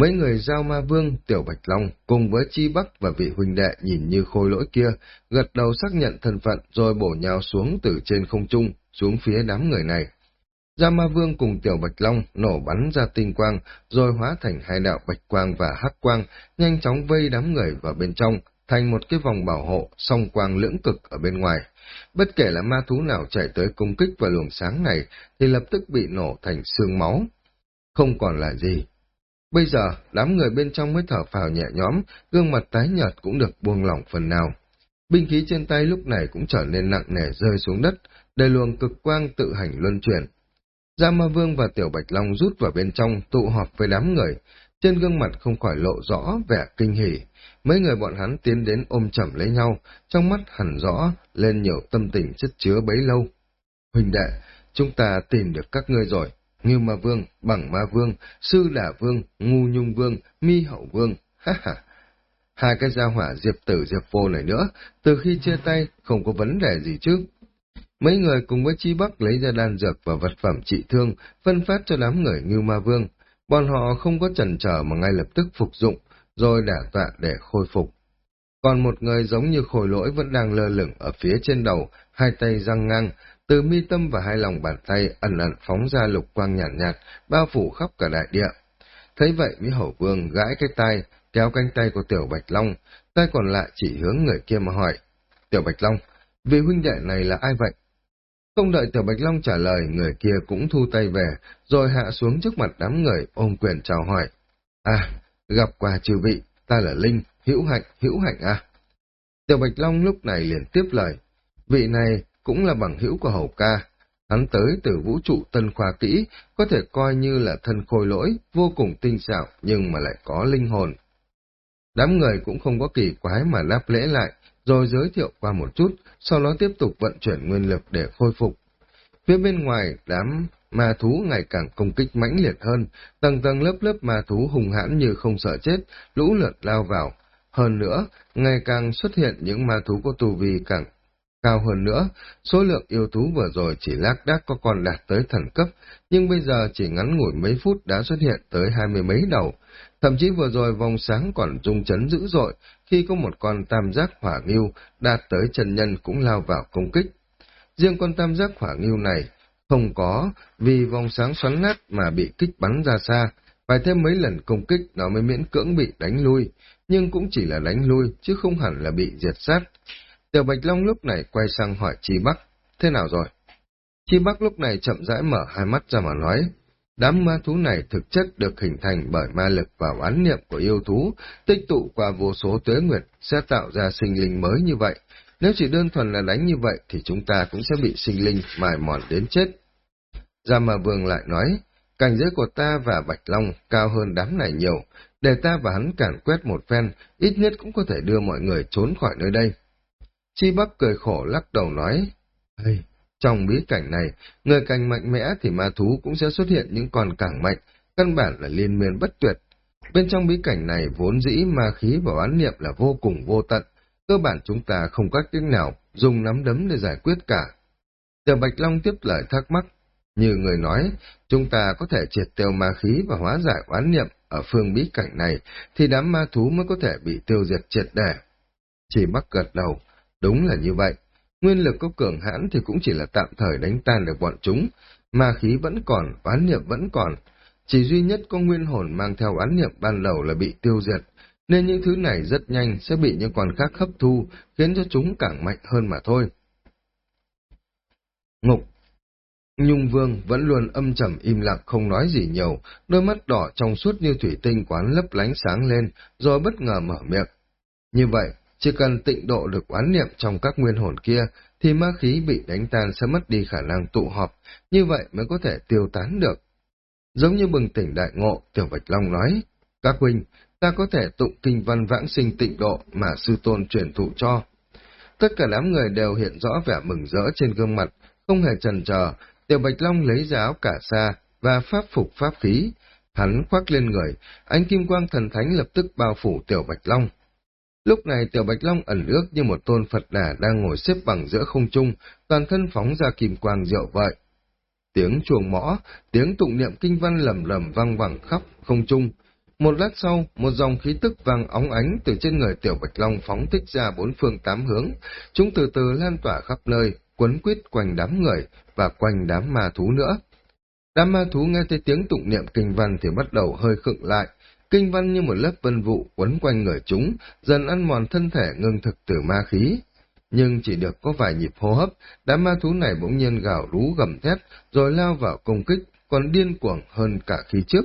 Mấy người giao ma vương, tiểu bạch long, cùng với chi bắc và vị huynh đệ nhìn như khôi lỗi kia, gật đầu xác nhận thân phận rồi bổ nhào xuống từ trên không trung, xuống phía đám người này. giao Ma Vương cùng Tiểu Bạch Long nổ bắn ra tinh quang, rồi hóa thành hai đạo bạch quang và hắc quang, nhanh chóng vây đám người vào bên trong, thành một cái vòng bảo hộ, song quang lưỡng cực ở bên ngoài. Bất kể là ma thú nào chạy tới công kích vào luồng sáng này, thì lập tức bị nổ thành xương máu. Không còn là gì. Bây giờ, đám người bên trong mới thở phào nhẹ nhõm, gương mặt tái nhợt cũng được buông lỏng phần nào. Binh khí trên tay lúc này cũng trở nên nặng nề rơi xuống đất, để luồng cực quang tự hành luân chuyển. Gia Ma Vương và Tiểu Bạch Long rút vào bên trong, tụ họp với đám người. Trên gương mặt không khỏi lộ rõ vẻ kinh hỉ. Mấy người bọn hắn tiến đến ôm chầm lấy nhau, trong mắt hẳn rõ, lên nhiều tâm tình chất chứa bấy lâu. Huỳnh đệ, chúng ta tìm được các ngươi rồi. Ngưu Ma Vương, Bằng Ma Vương, Sư Đà Vương, Ngu Nhung Vương, Mi Hậu Vương, ha ha. Hai cái gia hỏa diệp tử diệp vô này nữa, từ khi chia tay, không có vấn đề gì chứ. Mấy người cùng với Chi Bắc lấy ra đan dược và vật phẩm trị thương, phân phát cho đám người Ngưu Ma Vương. Bọn họ không có chần chờ mà ngay lập tức phục dụng, rồi đả tọa để khôi phục. Còn một người giống như khôi lỗi vẫn đang lơ lửng ở phía trên đầu, hai tay răng ngang, từ mi tâm và hai lòng bàn tay ẩn ẩn phóng ra lục quang nhàn nhạt, nhạt, bao phủ khắp cả đại địa. Thấy vậy Mỹ Hổ Vương gãi cái tay, kéo cánh tay của Tiểu Bạch Long, tay còn lại chỉ hướng người kia mà hỏi. Tiểu Bạch Long, vị huynh đệ này là ai vậy? Không đợi Tiểu Bạch Long trả lời, người kia cũng thu tay về, rồi hạ xuống trước mặt đám người, ôm quyền chào hỏi. À, gặp quà trừ vị, ta là Linh, hữu hạnh, hữu hạnh à. Tiểu Bạch Long lúc này liền tiếp lời, vị này cũng là bằng hữu của Hầu Ca. Hắn tới từ vũ trụ tân khoa kỹ, có thể coi như là thân khôi lỗi, vô cùng tinh xảo, nhưng mà lại có linh hồn. Đám người cũng không có kỳ quái mà đáp lễ lại, rồi giới thiệu qua một chút, sau đó tiếp tục vận chuyển nguyên lực để khôi phục. Phía bên ngoài, đám ma thú ngày càng công kích mãnh liệt hơn, tầng tầng lớp lớp ma thú hùng hãn như không sợ chết, lũ lượt lao vào. Hơn nữa, ngày càng xuất hiện những ma thú có tu vi càng cao hơn nữa, số lượng yêu thú vừa rồi chỉ lác đác có con đạt tới thần cấp, nhưng bây giờ chỉ ngắn ngủi mấy phút đã xuất hiện tới hai mươi mấy đầu. Thậm chí vừa rồi vòng sáng còn rung chấn dữ dội, khi có một con tam giác hỏa nghiêu đạt tới chân nhân cũng lao vào công kích. Riêng con tam giác hỏa nghiêu này không có vì vòng sáng xoắn nát mà bị kích bắn ra xa, phải thêm mấy lần công kích nó mới miễn cưỡng bị đánh lui, nhưng cũng chỉ là đánh lui chứ không hẳn là bị diệt sát. Tiểu Bạch Long lúc này quay sang hỏi Chi Bắc, thế nào rồi? Chi Bắc lúc này chậm rãi mở hai mắt ra mà nói, Đám ma thú này thực chất được hình thành bởi ma lực và oán niệm của yêu thú, tích tụ qua vô số tuế nguyệt sẽ tạo ra sinh linh mới như vậy. Nếu chỉ đơn thuần là đánh như vậy thì chúng ta cũng sẽ bị sinh linh mài mòn đến chết. Gia mà vương lại nói, cảnh giới của ta và Bạch Long cao hơn đám này nhiều, để ta và hắn cản quét một phen, ít nhất cũng có thể đưa mọi người trốn khỏi nơi đây. Chi Bắc cười khổ lắc đầu nói, Hey, trong bí cảnh này, người càng mạnh mẽ thì ma thú cũng sẽ xuất hiện những con càng mạnh, căn bản là liên miên bất tuyệt. Bên trong bí cảnh này vốn dĩ ma khí và oán niệm là vô cùng vô tận, cơ bản chúng ta không có cách nào dùng nắm đấm để giải quyết cả. Tiểu Bạch Long tiếp lời thắc mắc, như người nói, chúng ta có thể triệt tiêu ma khí và hóa giải oán niệm ở phương bí cảnh này, thì đám ma thú mới có thể bị tiêu diệt triệt để. Chỉ mắc gật đầu, đúng là như vậy. Nguyên lực có cường hãn thì cũng chỉ là tạm thời đánh tan được bọn chúng, ma khí vẫn còn, oán niệm vẫn còn. Chỉ duy nhất có nguyên hồn mang theo oán niệm ban đầu là bị tiêu diệt, nên những thứ này rất nhanh sẽ bị những con khác hấp thu, khiến cho chúng càng mạnh hơn mà thôi. Ngục Nhung Vương vẫn luôn âm trầm im lặng không nói gì nhiều, đôi mắt đỏ trong suốt như thủy tinh quán lấp lánh sáng lên, rồi bất ngờ mở miệng. Như vậy, chỉ cần tịnh độ được oán niệm trong các nguyên hồn kia, thì ma khí bị đánh tan sẽ mất đi khả năng tụ họp, như vậy mới có thể tiêu tán được. Giống như bừng tỉnh đại ngộ, Tiểu Bạch Long nói, các huynh, ta có thể tụng kinh văn vãng sinh tịnh độ mà sư tôn truyền thụ cho. Tất cả đám người đều hiện rõ vẻ mừng rỡ trên gương mặt, không hề chần chờ, Tiểu Bạch Long lấy ra áo cả sa và pháp phục pháp khí. Hắn khoác lên người, ánh kim quang thần thánh lập tức bao phủ Tiểu Bạch Long. Lúc này Tiểu Bạch Long ẩn ước như một tôn Phật đà đang ngồi xếp bằng giữa không trung, toàn thân phóng ra kim quang diệu vậy. Tiếng chuồng mõ, tiếng tụng niệm kinh văn lầm lầm vang vẳng khắp không trung. Một lát sau, một dòng khí tức vàng óng ánh từ trên người tiểu bạch long phóng thích ra bốn phương tám hướng. Chúng từ từ lan tỏa khắp nơi, quấn quýt quanh đám người và quanh đám ma thú nữa. Đám ma thú nghe thấy tiếng tụng niệm kinh văn thì bắt đầu hơi khựng lại. Kinh văn như một lớp vân vụ quấn quanh người chúng, dần ăn mòn thân thể ngưng thực từ ma khí. Nhưng chỉ được có vài nhịp hô hấp, đám ma thú này bỗng nhiên gào rú gầm thét, rồi lao vào công kích, còn điên cuồng hơn cả khi trước.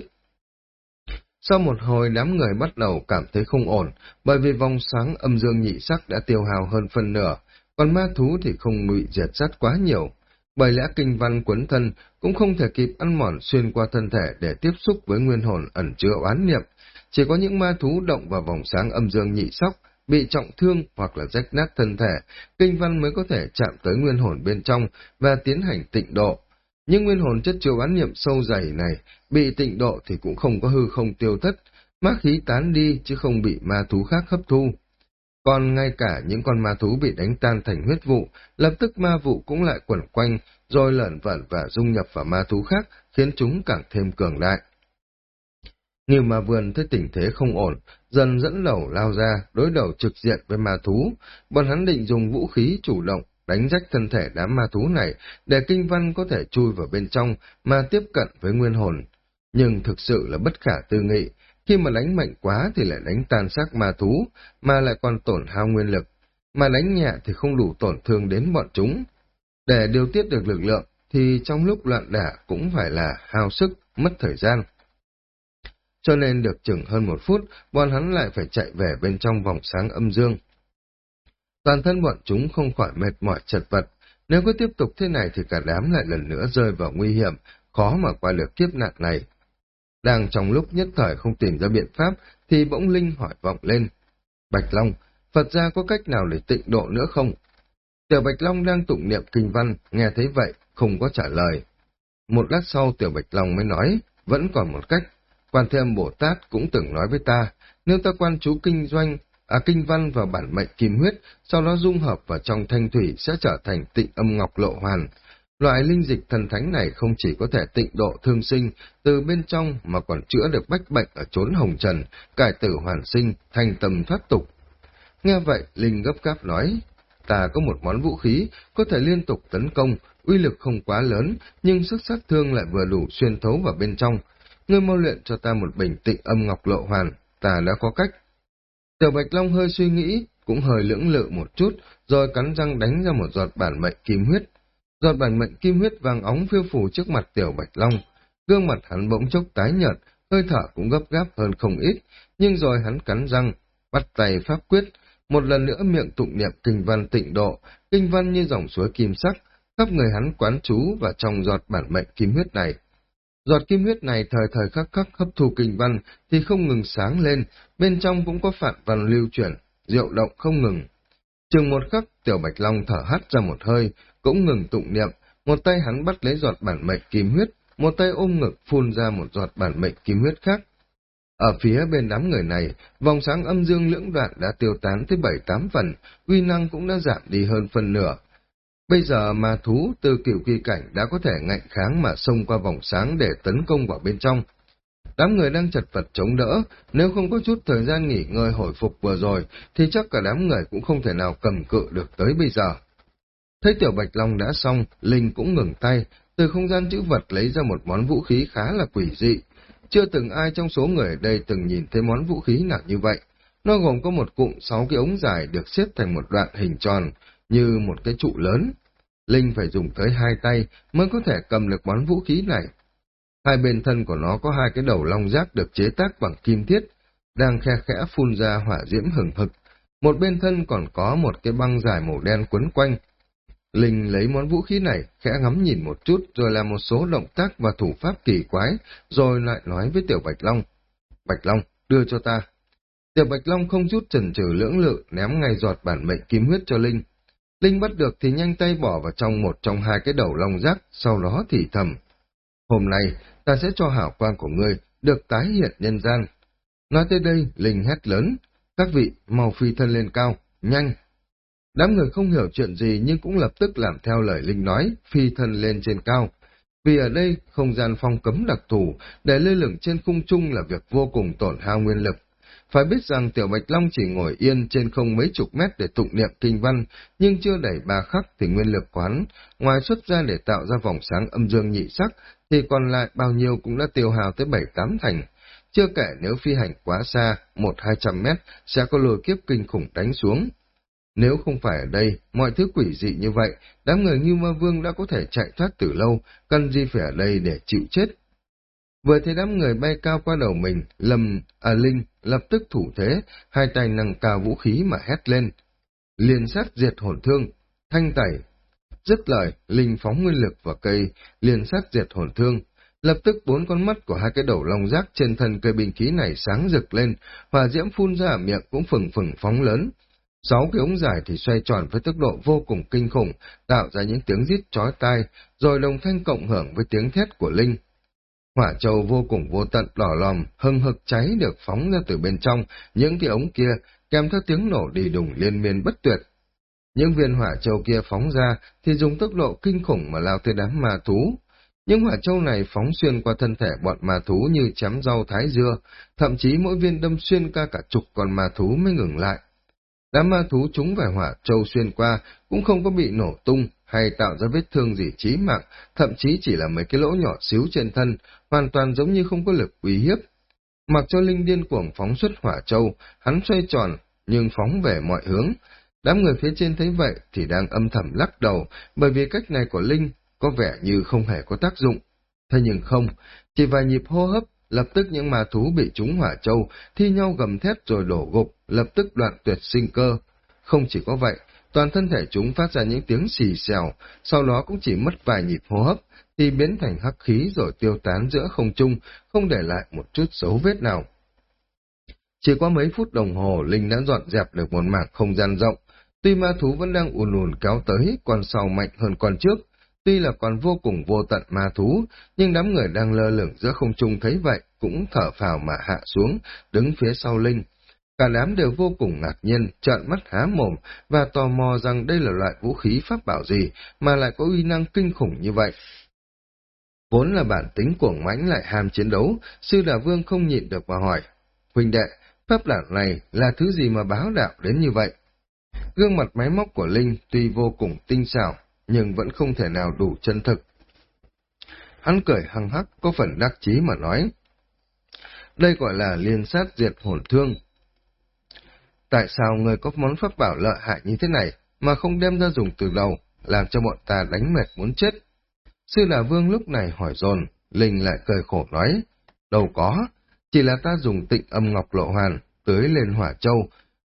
Sau một hồi đám người bắt đầu cảm thấy không ổn, bởi vì vòng sáng âm dương nhị sắc đã tiêu hào hơn phần nửa, còn ma thú thì không bị diệt sát quá nhiều. Bởi lẽ kinh văn quấn thân cũng không thể kịp ăn mòn xuyên qua thân thể để tiếp xúc với nguyên hồn ẩn chứa oán niệm. Chỉ có những ma thú động vào vòng sáng âm dương nhị sóc, bị trọng thương hoặc là rách nát thân thể, kinh văn mới có thể chạm tới nguyên hồn bên trong và tiến hành tịnh độ. Nhưng nguyên hồn chất chứa bán niệm sâu dày này, bị tịnh độ thì cũng không có hư không tiêu thất, ma khí tán đi chứ không bị ma thú khác hấp thu. Còn ngay cả những con ma thú bị đánh tan thành huyết vụ, lập tức ma vụ cũng lại quẩn quanh, rồi lợn vẩn và dung nhập vào ma thú khác, khiến chúng càng thêm cường đại. Nghiêu ma vườn thấy tình thế không ổn, dần dẫn lẩu lao ra, đối đầu trực diện với ma thú. Bọn hắn định dùng vũ khí chủ động, đánh rách thân thể đám ma thú này, để kinh văn có thể chui vào bên trong, mà tiếp cận với nguyên hồn. Nhưng thực sự là bất khả tư nghị, khi mà đánh mạnh quá thì lại đánh tan xác ma thú, mà lại còn tổn hao nguyên lực, mà đánh nhẹ thì không đủ tổn thương đến bọn chúng. Để điều tiết được lực lượng, thì trong lúc loạn đả cũng phải là hao sức, mất thời gian. Cho nên được chừng hơn một phút, bọn hắn lại phải chạy về bên trong vòng sáng âm dương. Toàn thân bọn chúng không khỏi mệt mỏi chật vật, nếu cứ tiếp tục thế này thì cả đám lại lần nữa rơi vào nguy hiểm, khó mà qua được kiếp nạn này. Đang trong lúc nhất thời không tìm ra biện pháp, thì bỗng Linh hỏi vọng lên. Bạch Long, Phật gia có cách nào để tịnh độ nữa không? Tiểu Bạch Long đang tụng niệm kinh văn, nghe thấy vậy, không có trả lời. Một lát sau Tiểu Bạch Long mới nói, vẫn còn một cách. Quan Thêm Bồ Tát cũng từng nói với ta, nếu ta quan chú kinh doanh, à kinh văn vào bản mệnh kim huyết, sau đó dung hợp vào trong thanh thủy sẽ trở thành tịnh âm ngọc lộ hoàn, Loại linh dịch thần thánh này không chỉ có thể tịnh độ thương sinh từ bên trong mà còn chữa được bách bệnh ở chốn hồng trần, cải tử hoàn sinh, thành tâm thoát tục. Nghe vậy, Linh gấp gáp nói, ta có một món vũ khí, có thể liên tục tấn công, uy lực không quá lớn, nhưng sức sát thương lại vừa đủ xuyên thấu vào bên trong. Ngươi mau luyện cho ta một bình tịnh âm ngọc lộ hoàn, ta đã có cách. Tiểu Bạch Long hơi suy nghĩ, cũng hơi lưỡng lự một chút, rồi cắn răng đánh ra một giọt bản mệnh kim huyết, Giọt bản mệnh kim huyết vàng óng phiêu phù trước mặt tiểu bạch long, gương mặt hắn bỗng chốc tái nhợt, hơi thở cũng gấp gáp hơn không ít, nhưng rồi hắn cắn răng, bắt tay pháp quyết, một lần nữa miệng tụng niệm kinh văn tịnh độ, kinh văn như dòng suối kim sắc, khắp người hắn quán chú và trong giọt bản mệnh kim huyết này. Giọt kim huyết này thời thời khắc khắc hấp thu kinh văn thì không ngừng sáng lên, bên trong cũng có phản văn lưu chuyển, diệu động không ngừng. Chừng một khắc, tiểu bạch long thở hắt ra một hơi, cũng ngừng tụng niệm, một tay hắn bắt lấy giọt bản mệnh kim huyết, một tay ôm ngực phun ra một giọt bản mệnh kim huyết khác. Ở phía bên đám người này, vòng sáng âm dương lưỡng đoạn đã tiêu tán tới bảy tám phần, uy năng cũng đã giảm đi hơn phần nửa. Bây giờ mà thú từ kiểu kỳ cảnh đã có thể ngạnh kháng mà xông qua vòng sáng để tấn công vào bên trong. Đám người đang chật vật chống đỡ, nếu không có chút thời gian nghỉ ngơi hồi phục vừa rồi, thì chắc cả đám người cũng không thể nào cầm cự được tới bây giờ. Thấy tiểu bạch long đã xong, Linh cũng ngừng tay, từ không gian chữ vật lấy ra một món vũ khí khá là quỷ dị. Chưa từng ai trong số người ở đây từng nhìn thấy món vũ khí nào như vậy. Nó gồm có một cụm sáu cái ống dài được xếp thành một đoạn hình tròn, như một cái trụ lớn. Linh phải dùng tới hai tay mới có thể cầm được món vũ khí này. Hai bên thân của nó có hai cái đầu long giác được chế tác bằng kim thiết, đang khe khẽ phun ra hỏa diễm hừng hực. Một bên thân còn có một cái băng dài màu đen quấn quanh, Linh lấy món vũ khí này, khẽ ngắm nhìn một chút, rồi làm một số động tác và thủ pháp kỳ quái, rồi lại nói với Tiểu Bạch Long. Bạch Long, đưa cho ta. Tiểu Bạch Long không chút chần chừ lưỡng lự, ném ngay giọt bản mệnh kim huyết cho Linh. Linh bắt được thì nhanh tay bỏ vào trong một trong hai cái đầu long rác, sau đó thì thầm. Hôm nay, ta sẽ cho hảo quan của ngươi được tái hiện nhân gian. Nói tới đây, Linh hét lớn. Các vị, mau phi thân lên cao, nhanh, Đám người không hiểu chuyện gì nhưng cũng lập tức làm theo lời Linh nói, phi thân lên trên cao. Vì ở đây, không gian phong cấm đặc thù, để lơ lửng trên khung trung là việc vô cùng tổn hao nguyên lực. Phải biết rằng Tiểu Bạch Long chỉ ngồi yên trên không mấy chục mét để tụng niệm kinh văn, nhưng chưa đẩy ba khắc thì nguyên lực quán, ngoài xuất ra để tạo ra vòng sáng âm dương nhị sắc, thì còn lại bao nhiêu cũng đã tiêu hao tới bảy tám thành. Chưa kể nếu phi hành quá xa, một hai trăm mét, sẽ có lôi kiếp kinh khủng đánh xuống. Nếu không phải ở đây, mọi thứ quỷ dị như vậy, đám người như ma vương đã có thể chạy thoát từ lâu, cần gì phải ở đây để chịu chết. Vừa thấy đám người bay cao qua đầu mình, Lâm à Linh, lập tức thủ thế, hai tay nâng cao vũ khí mà hét lên. Liên sát diệt hồn thương, thanh tẩy. Dứt lời, Linh phóng nguyên lực vào cây, liên sát diệt hồn thương. Lập tức bốn con mắt của hai cái đầu long rác trên thân cây binh khí này sáng rực lên, hòa diễm phun ra ở miệng cũng phừng phừng phóng lớn. Sáu cái ống dài thì xoay tròn với tốc độ vô cùng kinh khủng, tạo ra những tiếng rít chói tai, rồi đồng thanh cộng hưởng với tiếng thét của Linh. Hỏa châu vô cùng vô tận đỏ lòm, hưng hực cháy được phóng ra từ bên trong, những cái ống kia kèm theo tiếng nổ đi đùng liên miên bất tuyệt. Những viên hỏa châu kia phóng ra thì dùng tốc độ kinh khủng mà lao tới đám ma thú. Những hỏa châu này phóng xuyên qua thân thể bọn ma thú như chém rau thái dưa, thậm chí mỗi viên đâm xuyên qua cả chục con ma thú mới ngừng lại. Đám ma thú chúng vài hỏa châu xuyên qua cũng không có bị nổ tung hay tạo ra vết thương gì chí mạng, thậm chí chỉ là mấy cái lỗ nhỏ xíu trên thân, hoàn toàn giống như không có lực uy hiếp. Mặc cho Linh điên cuồng phóng xuất hỏa châu, hắn xoay tròn, nhưng phóng về mọi hướng. Đám người phía trên thấy vậy thì đang âm thầm lắc đầu, bởi vì cách này của Linh có vẻ như không hề có tác dụng. Thế nhưng không, chỉ vài nhịp hô hấp, lập tức những ma thú bị trúng hỏa châu, thi nhau gầm thét rồi đổ gục, lập tức đoạn tuyệt sinh cơ. Không chỉ có vậy, toàn thân thể chúng phát ra những tiếng xì xèo, sau đó cũng chỉ mất vài nhịp hô hấp, thì biến thành hắc khí rồi tiêu tán giữa không trung, không để lại một chút dấu vết nào. Chỉ qua mấy phút đồng hồ, Linh đã dọn dẹp được một mảng không gian rộng. Tuy ma thú vẫn đang ùn ùn kéo tới, còn sau mạnh hơn con trước. Tuy là còn vô cùng vô tận ma thú, nhưng đám người đang lơ lửng giữa không trung thấy vậy, cũng thở phào mà hạ xuống, đứng phía sau Linh. Cả đám đều vô cùng ngạc nhiên, trợn mắt há mồm, và tò mò rằng đây là loại vũ khí pháp bảo gì, mà lại có uy năng kinh khủng như vậy. Vốn là bản tính cuồng mãnh lại ham chiến đấu, sư đà vương không nhịn được mà hỏi. Huynh đệ, pháp đạo này là thứ gì mà báo đạo đến như vậy? Gương mặt máy móc của Linh tuy vô cùng tinh xảo, nhưng vẫn không thể nào đủ chân thực. Hắn cười hăng hắc, có phần đắc chí mà nói. Đây gọi là liên sát diệt hồn thương. Tại sao người có món pháp bảo lợi hại như thế này mà không đem ra dùng từ đầu, làm cho bọn ta đánh mệt muốn chết? Sư là Vương lúc này hỏi dồn, Linh lại cười khổ nói, đâu có, chỉ là ta dùng tịnh âm ngọc lộ hoàn, tưới lên hỏa châu.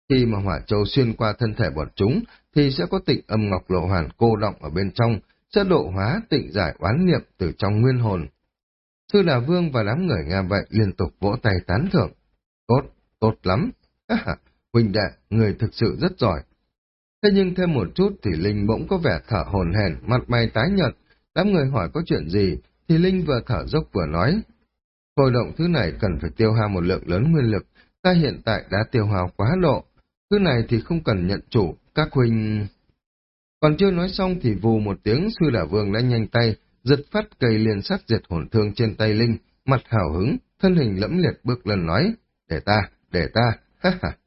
Khi mà hỏa châu xuyên qua thân thể bọn chúng, thì sẽ có tịnh âm ngọc lộ hoàn cô động ở bên trong, sẽ độ hóa tịnh giải oán niệm từ trong nguyên hồn. Sư là Vương và đám người Nga vậy liên tục vỗ tay tán thưởng. Tốt, tốt lắm. Huynh đệ, người thực sự rất giỏi. Thế nhưng thêm một chút thì Linh bỗng có vẻ thở hồn hển, mặt mày tái nhợt, Đám người hỏi có chuyện gì, thì Linh vừa thở dốc vừa nói. Hồi động thứ này cần phải tiêu hao một lượng lớn nguyên lực, ta hiện tại đã tiêu hao quá độ. Thứ này thì không cần nhận chủ, các huynh... Còn chưa nói xong thì vù một tiếng sư đả vương đã nhanh tay, giật phát cây liền sắt diệt hồn thương trên tay Linh, mặt hào hứng, thân hình lẫm liệt bước lần nói, để ta, để ta, ha ha.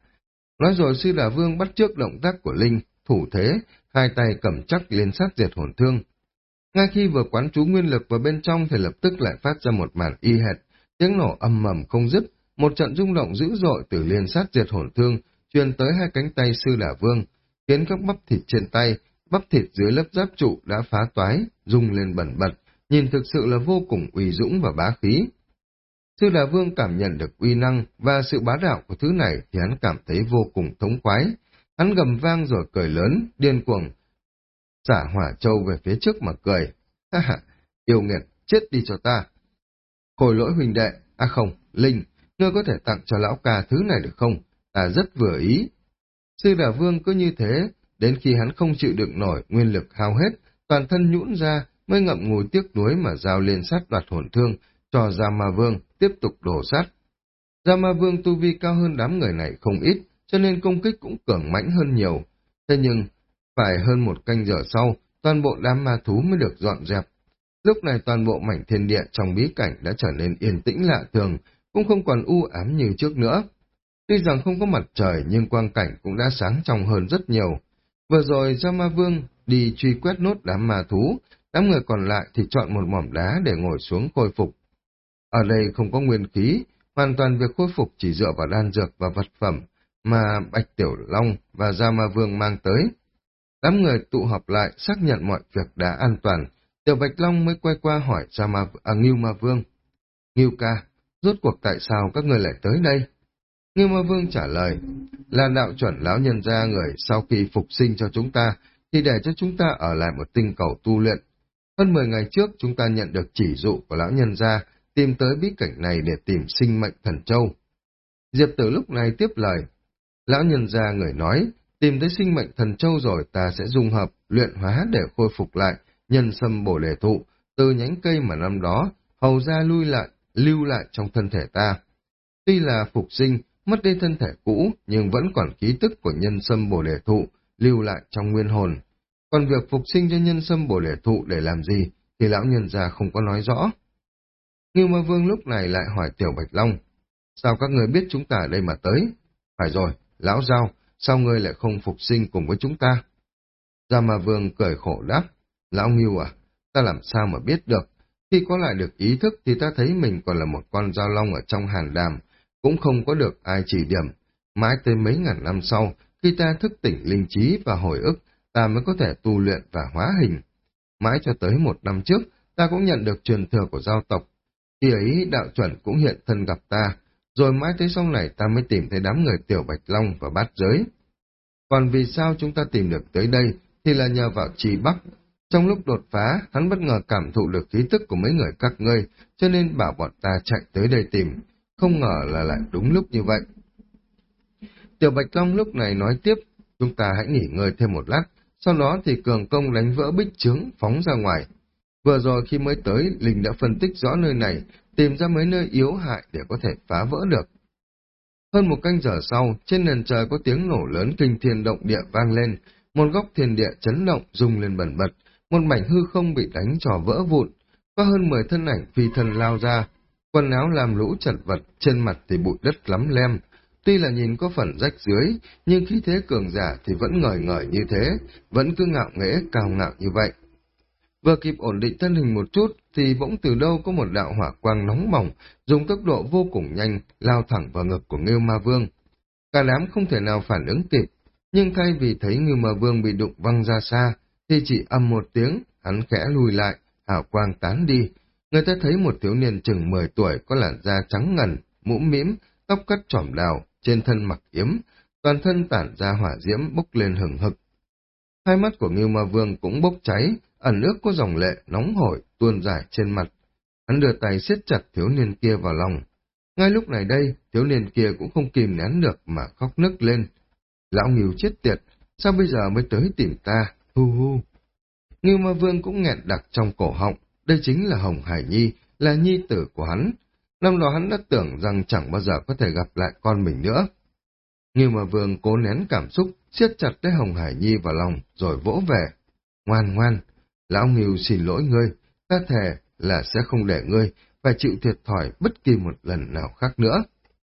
Nói rồi sư đà vương bắt trước động tác của Linh, thủ thế, hai tay cầm chắc liên sát diệt hồn thương, ngay khi vừa quán chú nguyên lực vào bên trong thì lập tức lại phát ra một màn y hệt, tiếng nổ âm mầm không dứt, một trận rung động dữ dội từ liên sát diệt hồn thương, truyền tới hai cánh tay sư đà vương, khiến các bắp thịt trên tay, bắp thịt dưới lớp giáp trụ đã phá toái, rung lên bẩn bật, nhìn thực sự là vô cùng uy dũng và bá khí. Sư Đà Vương cảm nhận được uy năng và sự bá đạo của thứ này thì hắn cảm thấy vô cùng thống khoái. Hắn gầm vang rồi cười lớn, điên cuồng, Xả hỏa châu về phía trước mà cười. Ha ha, yêu nghiệt, chết đi cho ta. Khôi lỗi huynh đệ, à không, Linh, ngươi có thể tặng cho lão ca thứ này được không? Ta rất vừa ý. Sư Đà Vương cứ như thế, đến khi hắn không chịu đựng nổi nguyên lực hao hết, toàn thân nhũn ra, mới ngậm ngùi tiếc nuối mà giao lên sát đoạt hồn thương, cho Gia Ma Vương tiếp tục đổ sát. Gia Ma Vương tu vi cao hơn đám người này không ít, cho nên công kích cũng cường mãnh hơn nhiều. Thế nhưng, phải hơn một canh giờ sau, toàn bộ đám ma thú mới được dọn dẹp. Lúc này toàn bộ mảnh thiên địa trong bí cảnh đã trở nên yên tĩnh lạ thường, cũng không còn u ám như trước nữa. Tuy rằng không có mặt trời nhưng quang cảnh cũng đã sáng trong hơn rất nhiều. Vừa rồi Gia Ma Vương đi truy quét nốt đám ma thú, đám người còn lại thì chọn một mỏm đá để ngồi xuống khôi phục. Ở đây không có nguyên khí, hoàn toàn việc khôi phục chỉ dựa vào đan dược và vật phẩm mà Bạch Tiểu Long và Gia Ma Vương mang tới. Đám người tụ họp lại xác nhận mọi việc đã an toàn, Tiểu Bạch Long mới quay qua hỏi Gia Ma, à, Ngưu Ma Vương. Ngưu ca, rốt cuộc tại sao các người lại tới đây? Ngưu Ma Vương trả lời, là đạo chuẩn lão nhân gia người sau khi phục sinh cho chúng ta, thì để cho chúng ta ở lại một tinh cầu tu luyện. Hơn 10 ngày trước chúng ta nhận được chỉ dụ của lão nhân gia tìm tới bí cảnh này để tìm sinh mệnh thần châu. Diệp tử lúc này tiếp lời, lão nhân gia người nói, tìm tới sinh mệnh thần châu rồi ta sẽ dung hợp, luyện hóa để khôi phục lại nhân sâm bổ đề thụ, từ nhánh cây mà năm đó, hầu ra lui lại, lưu lại trong thân thể ta. Tuy là phục sinh, mất đi thân thể cũ, nhưng vẫn còn ký tức của nhân sâm bổ đề thụ, lưu lại trong nguyên hồn. Còn việc phục sinh cho nhân sâm bổ đề thụ để làm gì, thì lão nhân già không có nói rõ. Ngưu Ma Vương lúc này lại hỏi Tiểu Bạch Long, sao các người biết chúng ta ở đây mà tới? Phải rồi, lão giao, sao ngươi lại không phục sinh cùng với chúng ta? Gia Ma Vương cười khổ đáp, lão Ngưu à, ta làm sao mà biết được? Khi có lại được ý thức thì ta thấy mình còn là một con dao long ở trong hàn đàm, cũng không có được ai chỉ điểm. Mãi tới mấy ngàn năm sau, khi ta thức tỉnh linh trí và hồi ức, ta mới có thể tu luyện và hóa hình. Mãi cho tới một năm trước, ta cũng nhận được truyền thừa của giao tộc. Khi ấy đạo chuẩn cũng hiện thân gặp ta, rồi mãi tới sau này ta mới tìm thấy đám người tiểu bạch long và bát giới. Còn vì sao chúng ta tìm được tới đây thì là nhờ vào trì bắc. Trong lúc đột phá, hắn bất ngờ cảm thụ được khí tức của mấy người các ngươi, cho nên bảo bọn ta chạy tới đây tìm. Không ngờ là lại đúng lúc như vậy. Tiểu Bạch Long lúc này nói tiếp, chúng ta hãy nghỉ ngơi thêm một lát, sau đó thì cường công đánh vỡ bích trướng, phóng ra ngoài. Vừa rồi khi mới tới, Linh đã phân tích rõ nơi này, tìm ra mấy nơi yếu hại để có thể phá vỡ được. Hơn một canh giờ sau, trên nền trời có tiếng nổ lớn kinh thiên động địa vang lên, một góc thiên địa chấn động rung lên bẩn bật, một mảnh hư không bị đánh trò vỡ vụn, có hơn mười thân ảnh phi thân lao ra, quần áo làm lũ chật vật, trên mặt thì bụi đất lắm lem. Tuy là nhìn có phần rách dưới, nhưng khí thế cường giả thì vẫn ngời ngời như thế, vẫn cứ ngạo nghễ cao ngạo như vậy. Vừa kịp ổn định thân hình một chút, thì bỗng từ đâu có một đạo hỏa quang nóng bỏng, dùng tốc độ vô cùng nhanh, lao thẳng vào ngực của Ngưu Ma Vương. Cả đám không thể nào phản ứng kịp, nhưng thay vì thấy Ngưu Ma Vương bị đụng văng ra xa, thì chỉ âm một tiếng, hắn khẽ lùi lại, hào quang tán đi. Người ta thấy một thiếu niên chừng 10 tuổi có làn da trắng ngần, mũm mĩm, tóc cắt trỏm đào, trên thân mặc yếm, toàn thân tản ra hỏa diễm bốc lên hừng hực. Hai mắt của Ngưu Ma Vương cũng bốc cháy, ẩn ước có dòng lệ nóng hổi tuôn dài trên mặt. Hắn đưa tay siết chặt thiếu niên kia vào lòng. Ngay lúc này đây, thiếu niên kia cũng không kìm nén được mà khóc nức lên. Lão Ngưu chết tiệt, sao bây giờ mới tới tìm ta, hu hu. Ngưu Ma Vương cũng nghẹn đặc trong cổ họng, đây chính là Hồng Hải Nhi, là nhi tử của hắn. Năm đó hắn đã tưởng rằng chẳng bao giờ có thể gặp lại con mình nữa. Ngưu Ma Vương cố nén cảm xúc, siết chặt lấy Hồng Hải Nhi vào lòng, rồi vỗ về. Ngoan ngoan, lão Ngưu xin lỗi ngươi, ta thề là sẽ không để ngươi phải chịu thiệt thòi bất kỳ một lần nào khác nữa.